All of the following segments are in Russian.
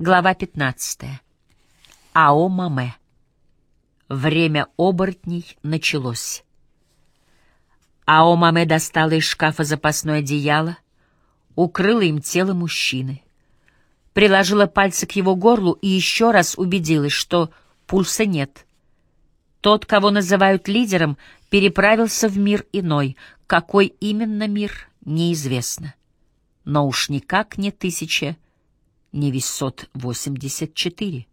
Глава 15. Ао Маме. Время оборотней началось. Ао Маме достала из шкафа запасное одеяло, укрыла им тело мужчины, приложила пальцы к его горлу и еще раз убедилась, что пульса нет. Тот, кого называют лидером, переправился в мир иной. Какой именно мир, неизвестно. Но уж никак не тысяча Невисот 84.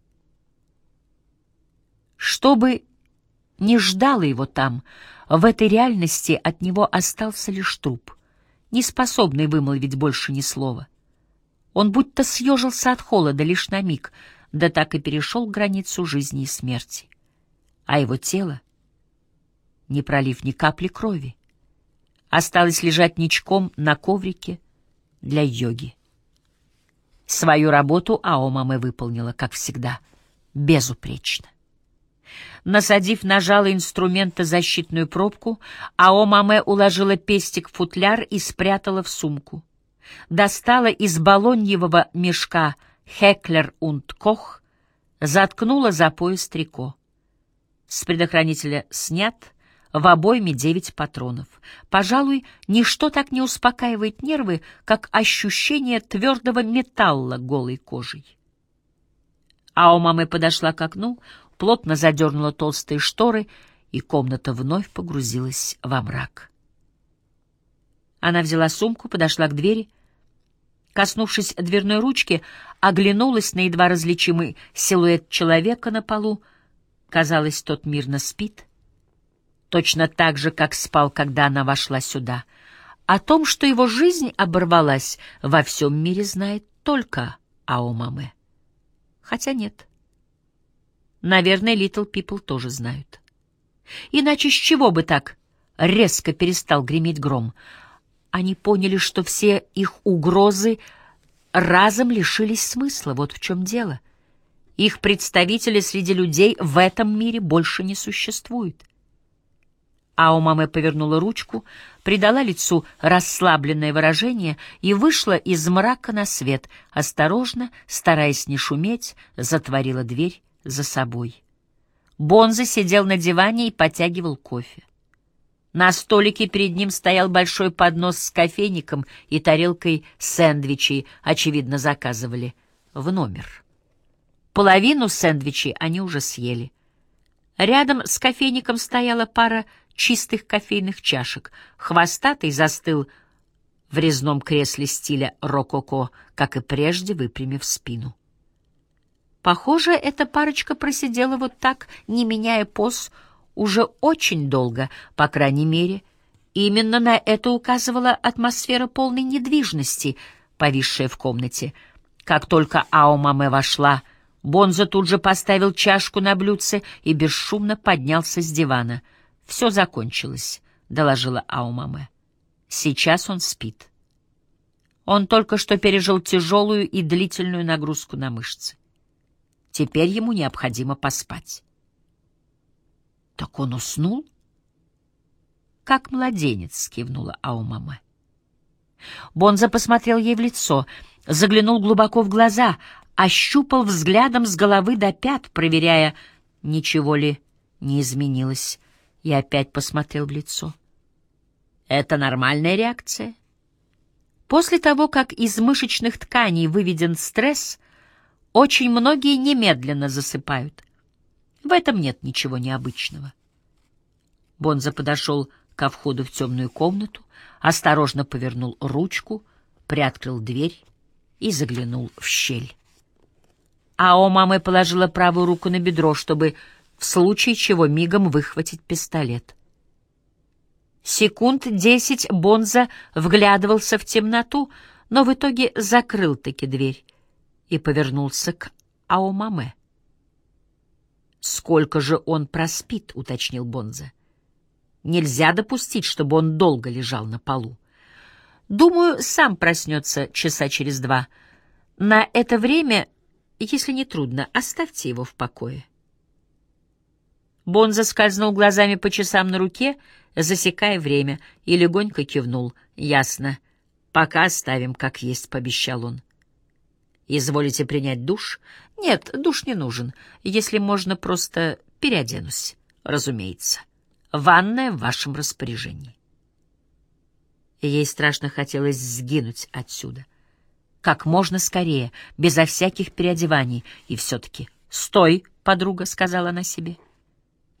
Что бы ни ждало его там, в этой реальности от него остался лишь труп, не способный вымолвить больше ни слова. Он будто съежился от холода лишь на миг, да так и перешел границу жизни и смерти. А его тело, не пролив ни капли крови, осталось лежать ничком на коврике для йоги. Свою работу Аомаме выполнила, как всегда, безупречно. Насадив на жало инструмента защитную пробку, Аомаме уложила пестик в футляр и спрятала в сумку. Достала из балоньевого мешка «Хеклер und Кох», заткнула за пояс трико. С предохранителя снят — в обойме девять патронов. Пожалуй, ничто так не успокаивает нервы, как ощущение твердого металла голой кожей. А у мамы подошла к окну, плотно задернула толстые шторы, и комната вновь погрузилась во мрак. Она взяла сумку, подошла к двери, коснувшись дверной ручки, оглянулась на едва различимый силуэт человека на полу. Казалось, тот мирно спит точно так же, как спал, когда она вошла сюда. О том, что его жизнь оборвалась, во всем мире знает только Аомаме. Хотя нет. Наверное, Литл Пипл тоже знают. Иначе с чего бы так резко перестал греметь гром? Они поняли, что все их угрозы разом лишились смысла. Вот в чем дело. Их представители среди людей в этом мире больше не существуют. А у мамы повернула ручку, придала лицу расслабленное выражение и вышла из мрака на свет, осторожно, стараясь не шуметь, затворила дверь за собой. Бонза сидел на диване и потягивал кофе. На столике перед ним стоял большой поднос с кофейником и тарелкой сэндвичей, очевидно, заказывали в номер. Половину сэндвичей они уже съели. Рядом с кофейником стояла пара чистых кофейных чашек. Хвостатый застыл в резном кресле стиля рококо, как и прежде, выпрямив спину. Похоже, эта парочка просидела вот так, не меняя поз, уже очень долго, по крайней мере. Именно на это указывала атмосфера полной недвижности, повисшая в комнате. Как только Аомаме вошла, Бонза тут же поставил чашку на блюдце и бесшумно поднялся с дивана — «Все закончилось», — доложила Аумаме. «Сейчас он спит. Он только что пережил тяжелую и длительную нагрузку на мышцы. Теперь ему необходимо поспать». «Так он уснул?» «Как младенец», — кивнула Аумаме. Бонза посмотрел ей в лицо, заглянул глубоко в глаза, ощупал взглядом с головы до пят, проверяя, ничего ли не изменилось и опять посмотрел в лицо. Это нормальная реакция. После того, как из мышечных тканей выведен стресс, очень многие немедленно засыпают. В этом нет ничего необычного. Бонза подошел ко входу в темную комнату, осторожно повернул ручку, приоткрыл дверь и заглянул в щель. А о мамы положила правую руку на бедро, чтобы в случае чего мигом выхватить пистолет. Секунд десять Бонза вглядывался в темноту, но в итоге закрыл-таки дверь и повернулся к Аомаме. «Сколько же он проспит?» — уточнил Бонза. «Нельзя допустить, чтобы он долго лежал на полу. Думаю, сам проснется часа через два. На это время, если не трудно, оставьте его в покое». Бонза скользнул глазами по часам на руке, засекая время, и легонько кивнул. «Ясно. Пока оставим, как есть», — пообещал он. Изволите принять душ? Нет, душ не нужен. Если можно, просто переоденусь, разумеется. Ванная в вашем распоряжении. Ей страшно хотелось сгинуть отсюда. Как можно скорее, безо всяких переодеваний. И все-таки «Стой, подруга», — сказала она себе.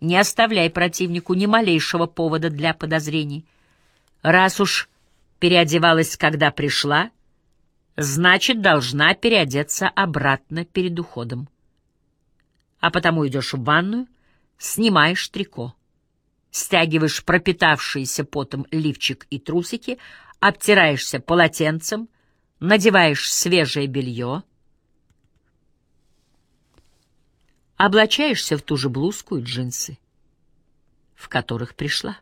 «Не оставляй противнику ни малейшего повода для подозрений. Раз уж переодевалась, когда пришла, значит, должна переодеться обратно перед уходом. А потому идешь в ванную, снимаешь трико, стягиваешь пропитавшиеся потом лифчик и трусики, обтираешься полотенцем, надеваешь свежее белье, облачаешься в ту же блузку и джинсы, в которых пришла.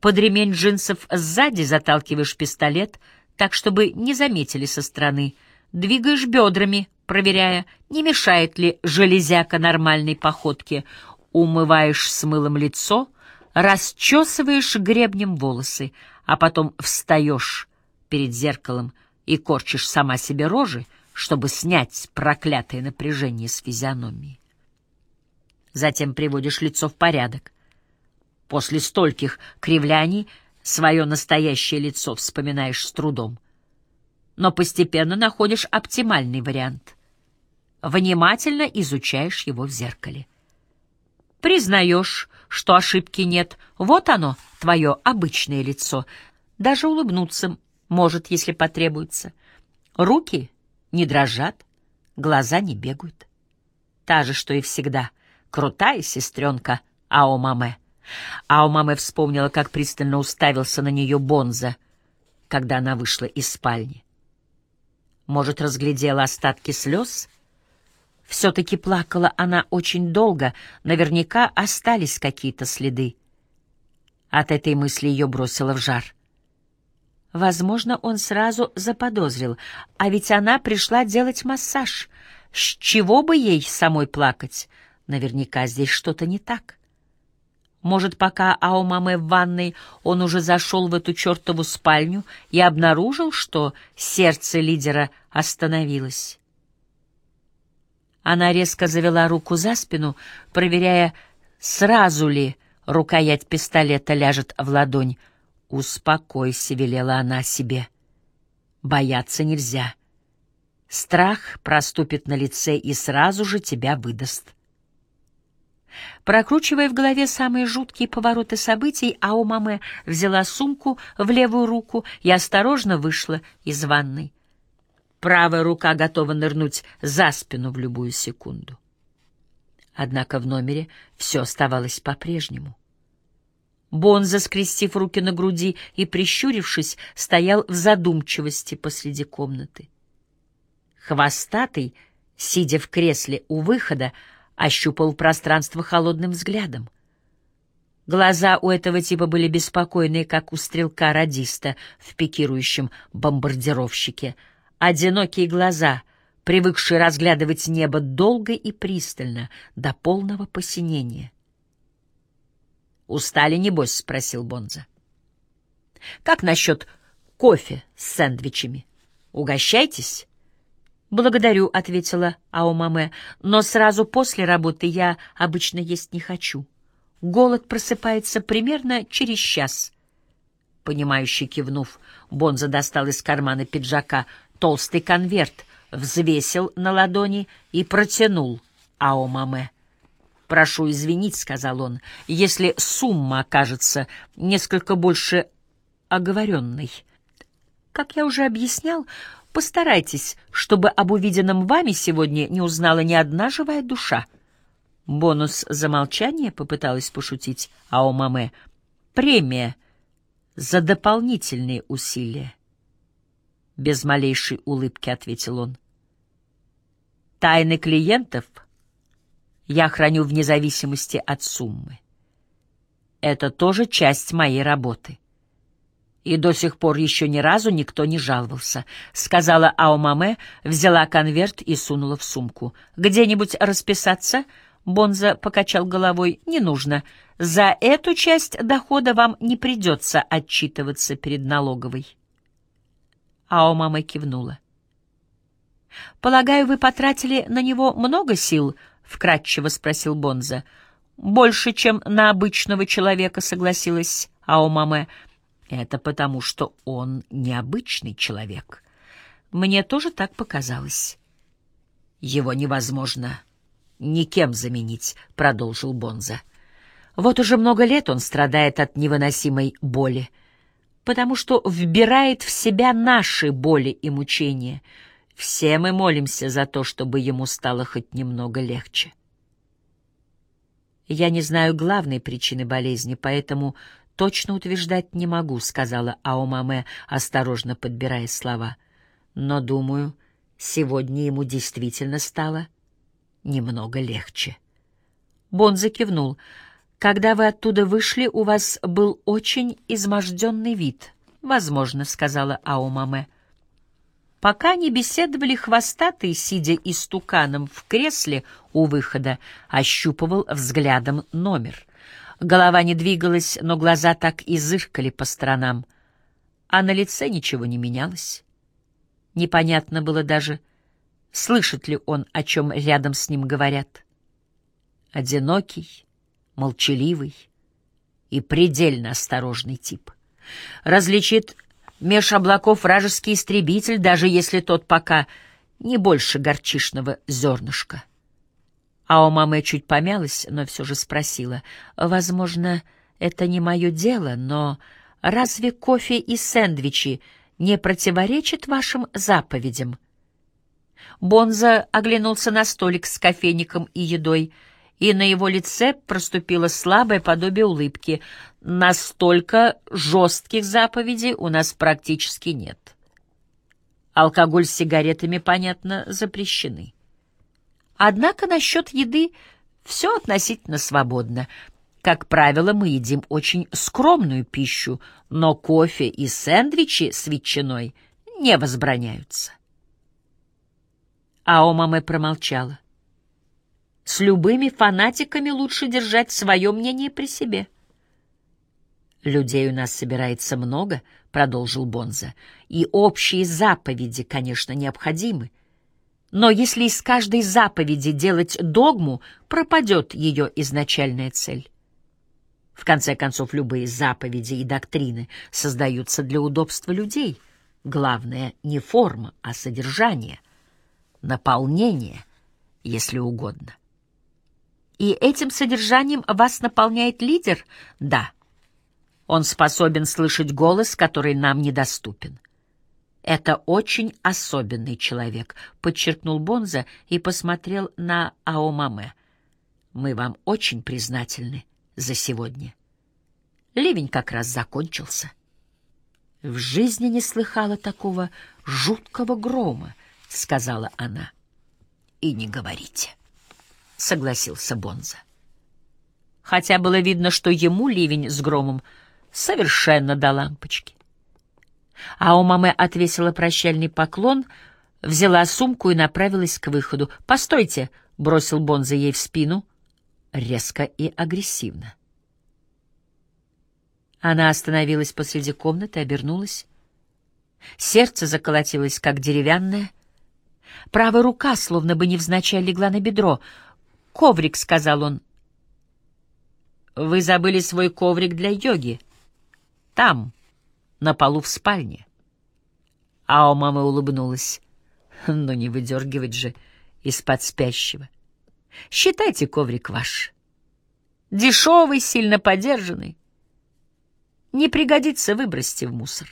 Под ремень джинсов сзади заталкиваешь пистолет, так, чтобы не заметили со стороны. Двигаешь бедрами, проверяя, не мешает ли железяка нормальной походке. Умываешь с мылом лицо, расчесываешь гребнем волосы, а потом встаешь перед зеркалом и корчишь сама себе рожи, чтобы снять проклятое напряжение с физиономии. Затем приводишь лицо в порядок, После стольких кривляний свое настоящее лицо вспоминаешь с трудом. Но постепенно находишь оптимальный вариант. Внимательно изучаешь его в зеркале. Признаешь, что ошибки нет. Вот оно, твое обычное лицо. Даже улыбнуться может, если потребуется. Руки не дрожат, глаза не бегают. Та же, что и всегда, крутая сестренка Аомаме. А у мамы вспомнила, как пристально уставился на нее Бонза, когда она вышла из спальни. Может, разглядела остатки слез? Все-таки плакала она очень долго, наверняка остались какие-то следы. От этой мысли ее бросило в жар. Возможно, он сразу заподозрил, а ведь она пришла делать массаж. С чего бы ей самой плакать? Наверняка здесь что-то не так. Может, пока Аомаме в ванной, он уже зашел в эту чертову спальню и обнаружил, что сердце лидера остановилось. Она резко завела руку за спину, проверяя, сразу ли рукоять пистолета ляжет в ладонь. «Успокойся», — велела она себе. «Бояться нельзя. Страх проступит на лице и сразу же тебя выдаст». Прокручивая в голове самые жуткие повороты событий, Аомаме взяла сумку в левую руку и осторожно вышла из ванной. Правая рука готова нырнуть за спину в любую секунду. Однако в номере все оставалось по-прежнему. Бонза, скрестив руки на груди и прищурившись, стоял в задумчивости посреди комнаты. Хвостатый, сидя в кресле у выхода, ощупал пространство холодным взглядом. Глаза у этого типа были беспокойные, как у стрелка-радиста в пикирующем бомбардировщике. Одинокие глаза, привыкшие разглядывать небо долго и пристально, до полного посинения. «Устали, небось?» — спросил Бонза. «Как насчет кофе с сэндвичами? Угощайтесь?» «Благодарю», — ответила Аомаме, — «но сразу после работы я обычно есть не хочу. Голод просыпается примерно через час». Понимающе кивнув, Бонза достал из кармана пиджака толстый конверт, взвесил на ладони и протянул Аомаме. «Прошу извинить», — сказал он, — «если сумма окажется несколько больше оговоренной». Как я уже объяснял, Постарайтесь, чтобы об увиденном вами сегодня не узнала ни одна живая душа. Бонус за молчание попыталась пошутить Аомаме. Премия за дополнительные усилия. Без малейшей улыбки ответил он. Тайны клиентов я храню вне зависимости от суммы. Это тоже часть моей работы. И до сих пор еще ни разу никто не жаловался, — сказала Аомаме, взяла конверт и сунула в сумку. «Где-нибудь расписаться?» Бонза покачал головой. «Не нужно. За эту часть дохода вам не придется отчитываться перед налоговой». Аомаме кивнула. «Полагаю, вы потратили на него много сил?» — вкратчиво спросил Бонза. «Больше, чем на обычного человека», — согласилась Аомаме. «Это потому, что он необычный человек. Мне тоже так показалось». «Его невозможно никем заменить», — продолжил Бонза. «Вот уже много лет он страдает от невыносимой боли, потому что вбирает в себя наши боли и мучения» Все мы молимся за то, чтобы ему стало хоть немного легче. Я не знаю главной причины болезни, поэтому точно утверждать не могу, сказала Аомаме, осторожно подбирая слова. Но, думаю, сегодня ему действительно стало немного легче. Бон закивнул. Когда вы оттуда вышли, у вас был очень изможденный вид. Возможно, сказала Аомаме. Пока они беседовали, хвостатый, сидя истуканом в кресле у выхода, ощупывал взглядом номер. Голова не двигалась, но глаза так и зыркали по сторонам, а на лице ничего не менялось. Непонятно было даже, слышит ли он, о чем рядом с ним говорят. Одинокий, молчаливый и предельно осторожный тип. Различит меж облаков вражеский истребитель, даже если тот пока не больше горчишного зернышка. А у мамы чуть помялась, но все же спросила. «Возможно, это не мое дело, но разве кофе и сэндвичи не противоречат вашим заповедям?» Бонза оглянулся на столик с кофейником и едой — и на его лице проступило слабое подобие улыбки. Настолько жестких заповедей у нас практически нет. Алкоголь с сигаретами, понятно, запрещены. Однако насчет еды все относительно свободно. Как правило, мы едим очень скромную пищу, но кофе и сэндвичи с ветчиной не возбраняются. А Омаме промолчала. С любыми фанатиками лучше держать свое мнение при себе. «Людей у нас собирается много», — продолжил Бонза, «и общие заповеди, конечно, необходимы. Но если из каждой заповеди делать догму, пропадет ее изначальная цель. В конце концов, любые заповеди и доктрины создаются для удобства людей. Главное не форма, а содержание, наполнение, если угодно. И этим содержанием вас наполняет лидер? Да. Он способен слышать голос, который нам недоступен. Это очень особенный человек, подчеркнул Бонза и посмотрел на Аомаме. Мы вам очень признательны за сегодня. Ливень как раз закончился. В жизни не слыхала такого жуткого грома, сказала она. И не говорите. — согласился Бонза. Хотя было видно, что ему ливень с громом совершенно до лампочки. А у мамы отвесила прощальный поклон, взяла сумку и направилась к выходу. «Постойте!» — бросил Бонза ей в спину, резко и агрессивно. Она остановилась посреди комнаты, обернулась. Сердце заколотилось, как деревянное. Правая рука, словно бы невзначай, легла на бедро — «Коврик», — сказал он. «Вы забыли свой коврик для йоги. Там, на полу в спальне». А у мамы улыбнулась. «Ну, не выдергивать же из-под спящего. Считайте коврик ваш. Дешевый, сильно подержанный. Не пригодится, выбросьте в мусор».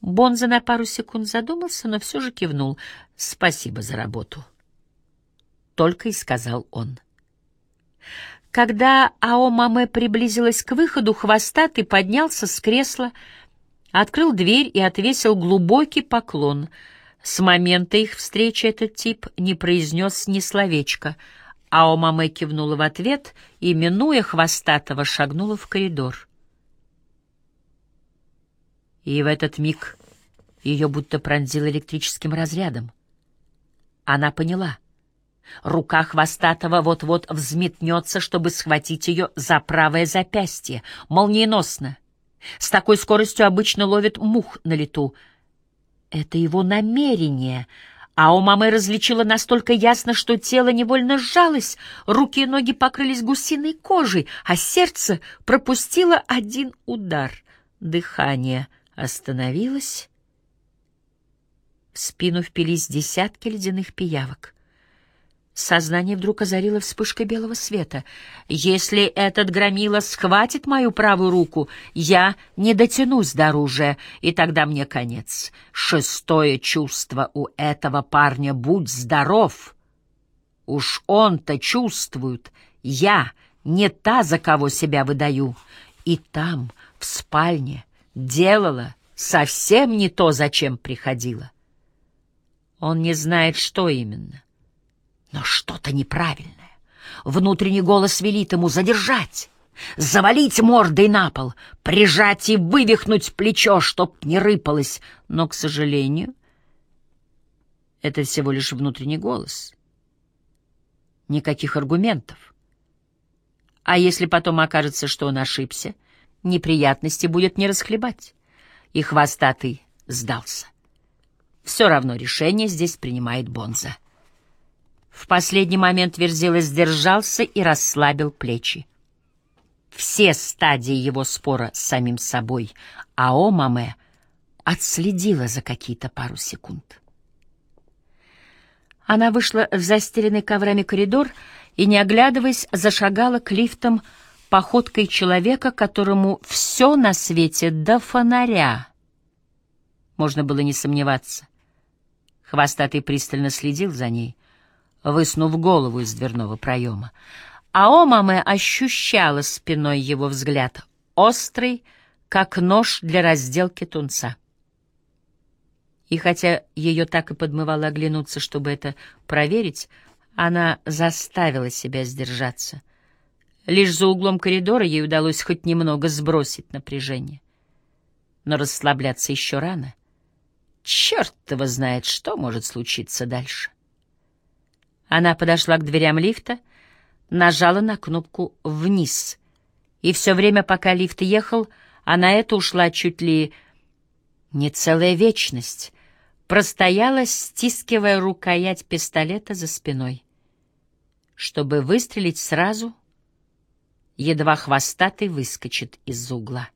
Бонза на пару секунд задумался, но все же кивнул. «Спасибо за работу» только и сказал он. Когда Аомаме приблизилась к выходу, хвостатый поднялся с кресла, открыл дверь и отвесил глубокий поклон. С момента их встречи этот тип не произнес ни словечка. Аомаме кивнула в ответ и, минуя хвостатого, шагнула в коридор. И в этот миг ее будто пронзил электрическим разрядом. Она поняла — Рука хвостатого вот-вот взметнется, чтобы схватить ее за правое запястье, молниеносно. С такой скоростью обычно ловят мух на лету. Это его намерение — а у мамы различила настолько ясно, что тело невольно сжалось, руки и ноги покрылись гусиной кожей, а сердце пропустило один удар. Дыхание остановилось. В спину впились десятки ледяных пиявок. Сознание вдруг озарило вспышкой белого света. «Если этот громила схватит мою правую руку, я не дотянусь до оружия, и тогда мне конец. Шестое чувство у этого парня — будь здоров! Уж он-то чувствует, я не та, за кого себя выдаю. И там, в спальне, делала совсем не то, зачем приходила. Он не знает, что именно но что-то неправильное. Внутренний голос велит ему задержать, завалить мордой на пол, прижать и вывихнуть плечо, чтоб не рыпалось. Но, к сожалению, это всего лишь внутренний голос. Никаких аргументов. А если потом окажется, что он ошибся, неприятности будет не расхлебать. И хвостатый сдался. Все равно решение здесь принимает Бонза. В последний момент Верзила сдержался и расслабил плечи. Все стадии его спора с самим собой Ао Маме отследила за какие-то пару секунд. Она вышла в застеленный коврами коридор и, не оглядываясь, зашагала к лифтам походкой человека, которому все на свете до фонаря. Можно было не сомневаться. Хвостатый пристально следил за ней — высунув голову из дверного проема. А Омаме ощущала спиной его взгляд, острый, как нож для разделки тунца. И хотя ее так и подмывало оглянуться, чтобы это проверить, она заставила себя сдержаться. Лишь за углом коридора ей удалось хоть немного сбросить напряжение. Но расслабляться еще рано. Черт его знает, что может случиться дальше. Она подошла к дверям лифта, нажала на кнопку «Вниз». И все время, пока лифт ехал, она это ушла чуть ли не целая вечность, простояла, стискивая рукоять пистолета за спиной. Чтобы выстрелить сразу, едва хвостатый выскочит из угла.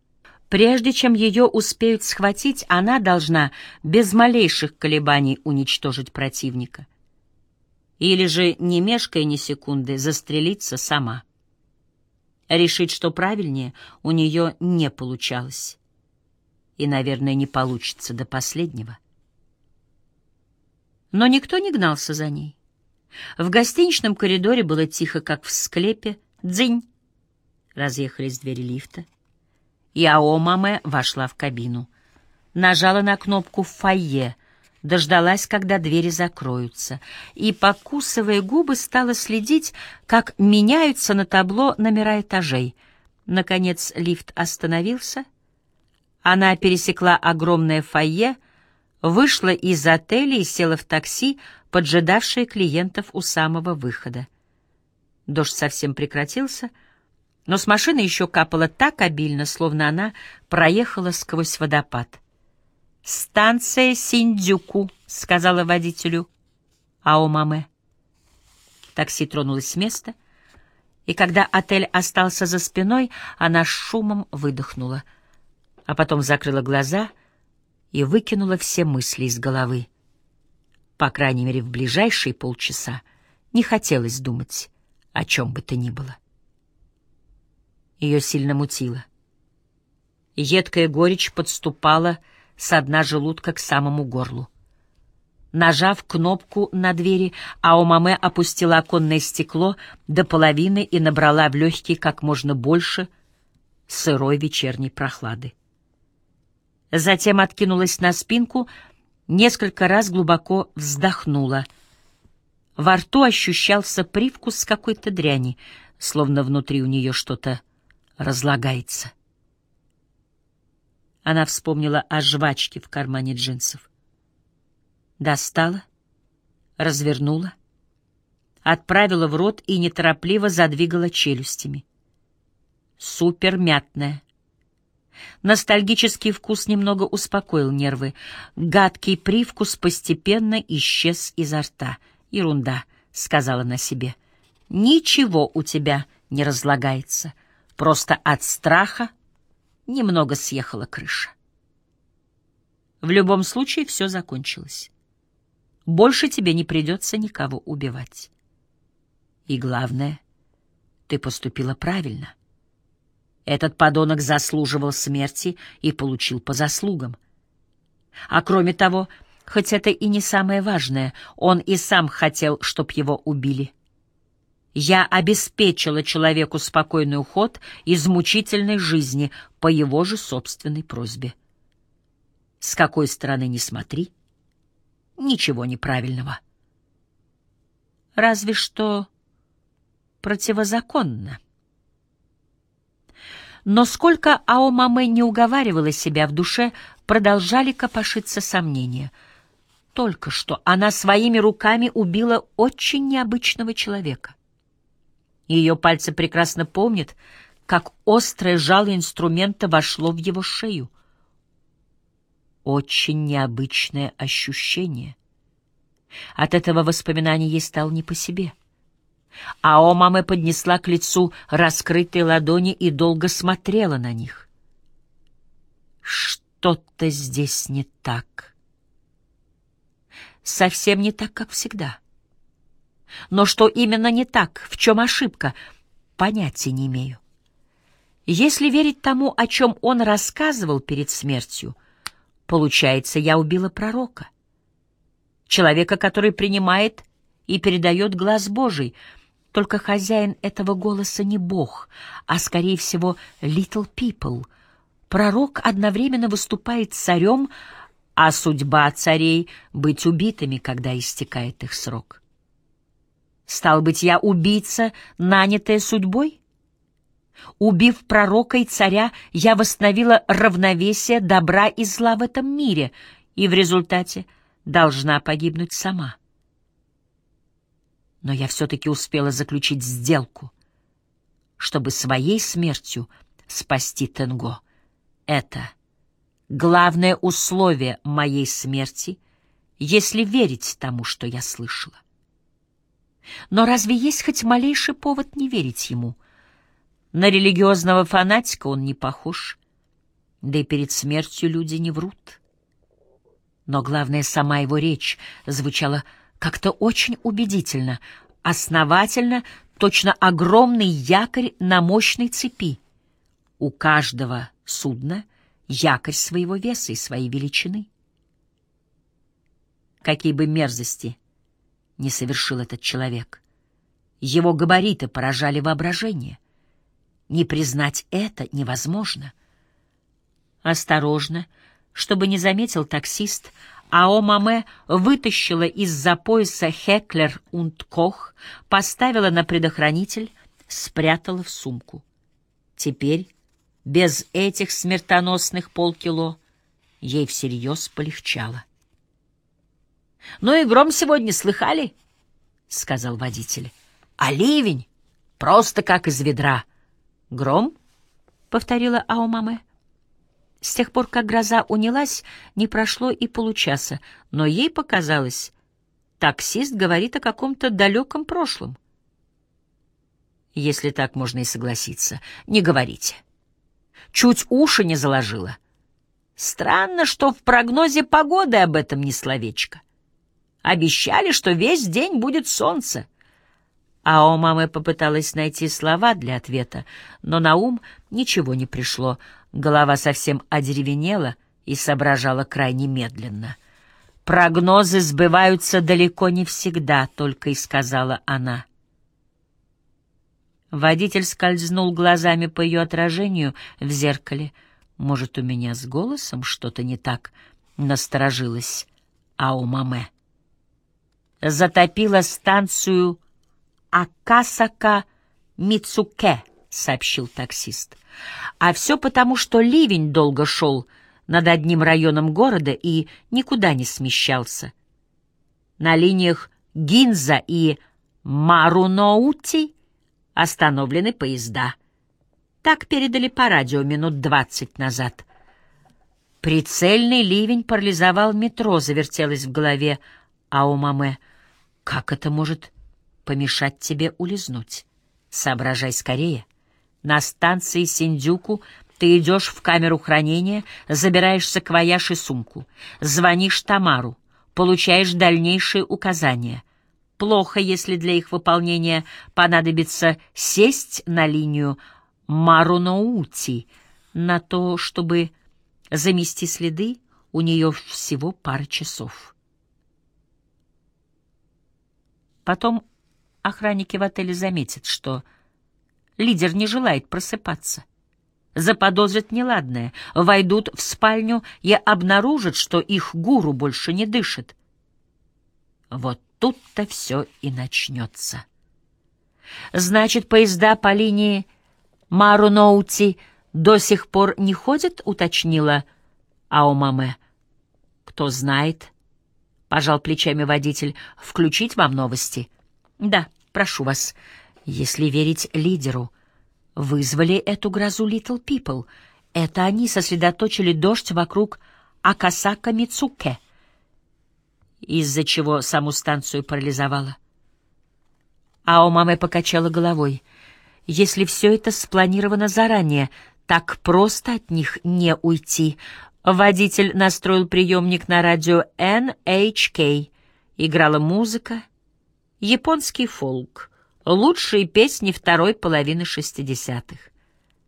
Прежде чем ее успеют схватить, она должна без малейших колебаний уничтожить противника или же, не мешкая ни секунды, застрелиться сама. Решить, что правильнее, у нее не получалось. И, наверное, не получится до последнего. Но никто не гнался за ней. В гостиничном коридоре было тихо, как в склепе. Дзынь! Разъехались двери лифта. И Аомаме вошла в кабину. Нажала на кнопку «Фойе», дождалась, когда двери закроются, и, покусывая губы, стала следить, как меняются на табло номера этажей. Наконец лифт остановился. Она пересекла огромное фойе, вышла из отеля и села в такси, поджидавшее клиентов у самого выхода. Дождь совсем прекратился, но с машины еще капало так обильно, словно она проехала сквозь водопад. «Станция Синдзюку», — сказала водителю Аомаме. Такси тронулось с места, и когда отель остался за спиной, она шумом выдохнула, а потом закрыла глаза и выкинула все мысли из головы. По крайней мере, в ближайшие полчаса не хотелось думать о чем бы то ни было. Ее сильно мутило. Едкая горечь подступала с дна желудка к самому горлу. Нажав кнопку на двери, Аомаме опустила оконное стекло до половины и набрала в легкие как можно больше сырой вечерней прохлады. Затем откинулась на спинку, несколько раз глубоко вздохнула. Во рту ощущался привкус какой-то дряни, словно внутри у нее что-то разлагается. Она вспомнила о жвачке в кармане джинсов. Достала, развернула, отправила в рот и неторопливо задвигала челюстями. Супер мятная, Ностальгический вкус немного успокоил нервы. Гадкий привкус постепенно исчез изо рта. «Ерунда», — сказала на себе. «Ничего у тебя не разлагается. Просто от страха немного съехала крыша». В любом случае все закончилось. Больше тебе не придется никого убивать. И главное, ты поступила правильно. Этот подонок заслуживал смерти и получил по заслугам. А кроме того, хоть это и не самое важное, он и сам хотел, чтоб его убили. Я обеспечила человеку спокойный уход из мучительной жизни по его же собственной просьбе. С какой стороны ни смотри, ничего неправильного. Разве что противозаконно. Но сколько Аомаме не уговаривала себя в душе, продолжали копошиться сомнения. Только что она своими руками убила очень необычного человека. Ее пальцы прекрасно помнят, как острое жало инструмента вошло в его шею. Очень необычное ощущение. От этого воспоминания ей стало не по себе — а Омаме поднесла к лицу раскрытые ладони и долго смотрела на них. Что-то здесь не так. Совсем не так, как всегда. Но что именно не так, в чем ошибка, понятия не имею. Если верить тому, о чем он рассказывал перед смертью, получается, я убила пророка. Человека, который принимает и передает глаз Божий — только хозяин этого голоса не бог, а, скорее всего, little people. Пророк одновременно выступает царем, а судьба царей — быть убитыми, когда истекает их срок. Стал быть, я убийца, нанятая судьбой? Убив пророка и царя, я восстановила равновесие добра и зла в этом мире, и в результате должна погибнуть сама но я все-таки успела заключить сделку, чтобы своей смертью спасти Тенго. Это главное условие моей смерти, если верить тому, что я слышала. Но разве есть хоть малейший повод не верить ему? На религиозного фанатика он не похож, да и перед смертью люди не врут. Но главное, сама его речь звучала как-то очень убедительно, основательно, точно огромный якорь на мощной цепи. У каждого судна якорь своего веса и своей величины. Какие бы мерзости не совершил этот человек, его габариты поражали воображение. Не признать это невозможно. Осторожно, чтобы не заметил таксист, Ао Маме вытащила из-за пояса Хеклер und Кох, поставила на предохранитель, спрятала в сумку. Теперь, без этих смертоносных полкило, ей всерьез полегчало. — Ну и гром сегодня слыхали? — сказал водитель. — А ливень? Просто как из ведра. — Гром? — повторила Аомаме. С тех пор, как гроза унялась, не прошло и получаса, но ей показалось, таксист говорит о каком-то далеком прошлом. Если так можно и согласиться, не говорите. Чуть уши не заложило. Странно, что в прогнозе погоды об этом ни словечко. Обещали, что весь день будет солнце. А у мамы попыталась найти слова для ответа, но на ум ничего не пришло — Голова совсем одеревенела и соображала крайне медленно. «Прогнозы сбываются далеко не всегда», — только и сказала она. Водитель скользнул глазами по ее отражению в зеркале. «Может, у меня с голосом что-то не так?» — насторожилась Аумаме. «Затопила станцию Акасака Мицуке», — сообщил таксист. А все потому, что ливень долго шел над одним районом города и никуда не смещался. На линиях Гинза и Маруноути остановлены поезда. Так передали по радио минут двадцать назад. Прицельный ливень парализовал метро, завертелось в голове Аумаме. Как это может помешать тебе улизнуть? Соображай скорее. На станции Синдюку ты идешь в камеру хранения, забираешь саквояж и сумку, звонишь Тамару, получаешь дальнейшие указания. Плохо, если для их выполнения понадобится сесть на линию Маруноути. На то, чтобы замести следы, у нее всего пара часов. Потом охранники в отеле заметят, что лидер не желает просыпаться. Заподозрят неладное, войдут в спальню и обнаружат, что их гуру больше не дышит. Вот тут-то все и начнется. Значит, поезда по линии Маруноути до сих пор не ходят, уточнила Аомаме. Кто знает, пожал плечами водитель, включить вам новости. Да, прошу вас, если верить лидеру. Вызвали эту грозу Little People. Это они сосредоточили дождь вокруг Акасака Мицуке, из-за чего саму станцию парализовала. Аомаме покачала головой. Если все это спланировано заранее, так просто от них не уйти. Водитель настроил приемник на радио NHK. Играла музыка, японский фолк, лучшие песни второй половины шестидесятых.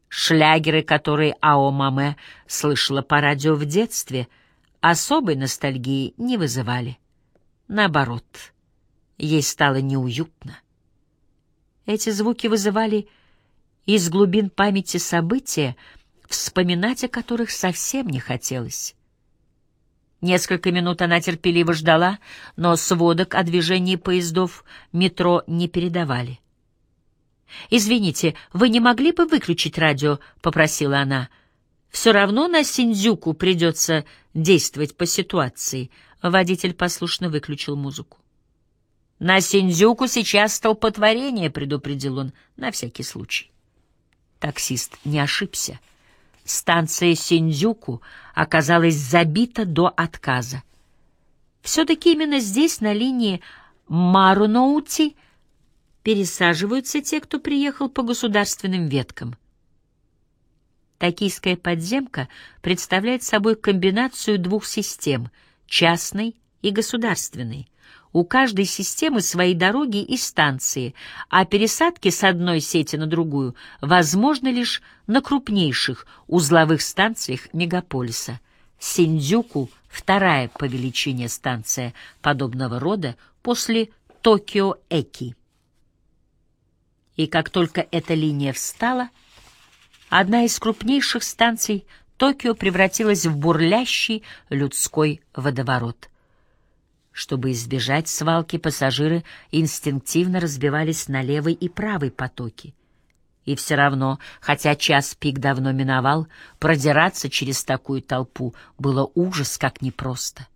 Шлягеры, которые Ао Маме слышала по радио в детстве, особой ностальгии не вызывали. Наоборот, ей стало неуютно. Эти звуки вызывали из глубин памяти события, вспоминать о которых совсем не хотелось. Несколько минут она терпеливо ждала, но сводок о движении поездов метро не передавали. «Извините, вы не могли бы выключить радио?» — попросила она. «Все равно на Синдзюку придется действовать по ситуации». Водитель послушно выключил музыку. «На Синдзюку сейчас столпотворение», — предупредил он, на всякий случай. Таксист не ошибся. Станция Синдзюку оказалась забита до отказа. Все-таки именно здесь, на линии Маруноути, пересаживаются те, кто приехал по государственным веткам. Токийская подземка представляет собой комбинацию двух систем — частной и государственной. У каждой системы свои дороги и станции, а пересадки с одной сети на другую возможны лишь на крупнейших узловых станциях мегаполиса. Синдзюку — вторая по величине станция подобного рода после Токио-Эки. И как только эта линия встала, одна из крупнейших станций Токио превратилась в бурлящий людской водоворот. Чтобы избежать свалки, пассажиры инстинктивно разбивались на левый и правый потоки. И все равно, хотя час пик давно миновал, продираться через такую толпу было ужас как непросто.